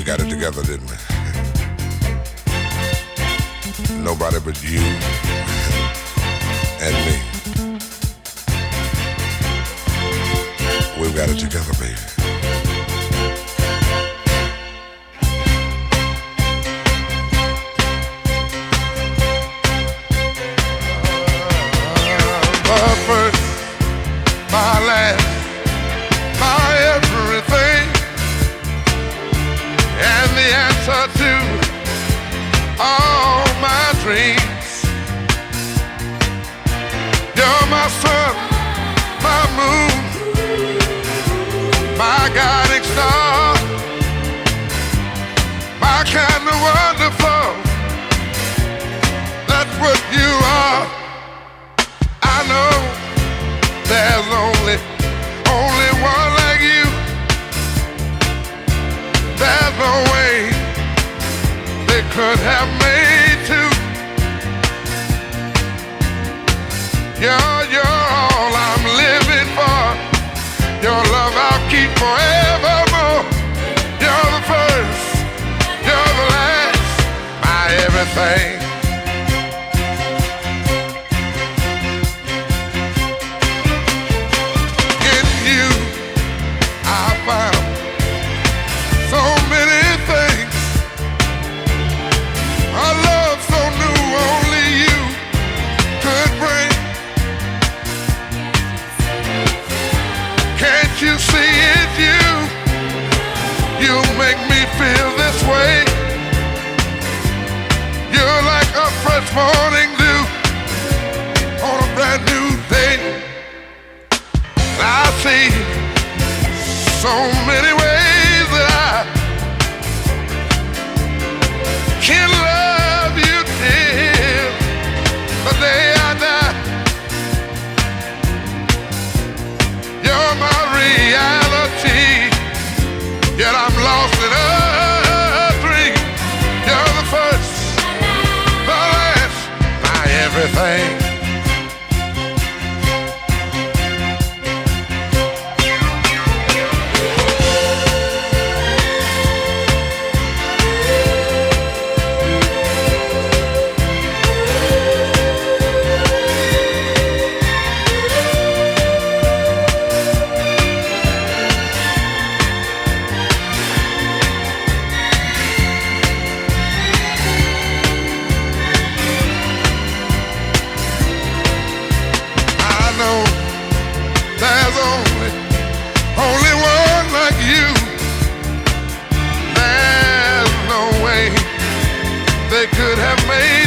We got it together, didn't we? Nobody but you and me. We've got it together, baby. All my dreams. You're my sun, my moon, my guiding star, my kind of wonderful. That's what you are. I know there's only, only one like you. There's no way could have made two. You're, you're all I'm living for. Your love I'll keep forevermore. You're the first, you're the last, my everything. You see it, you? You make me feel this way. You're like a fresh morning dew on a brand new day. I see so many ways everything. Could have made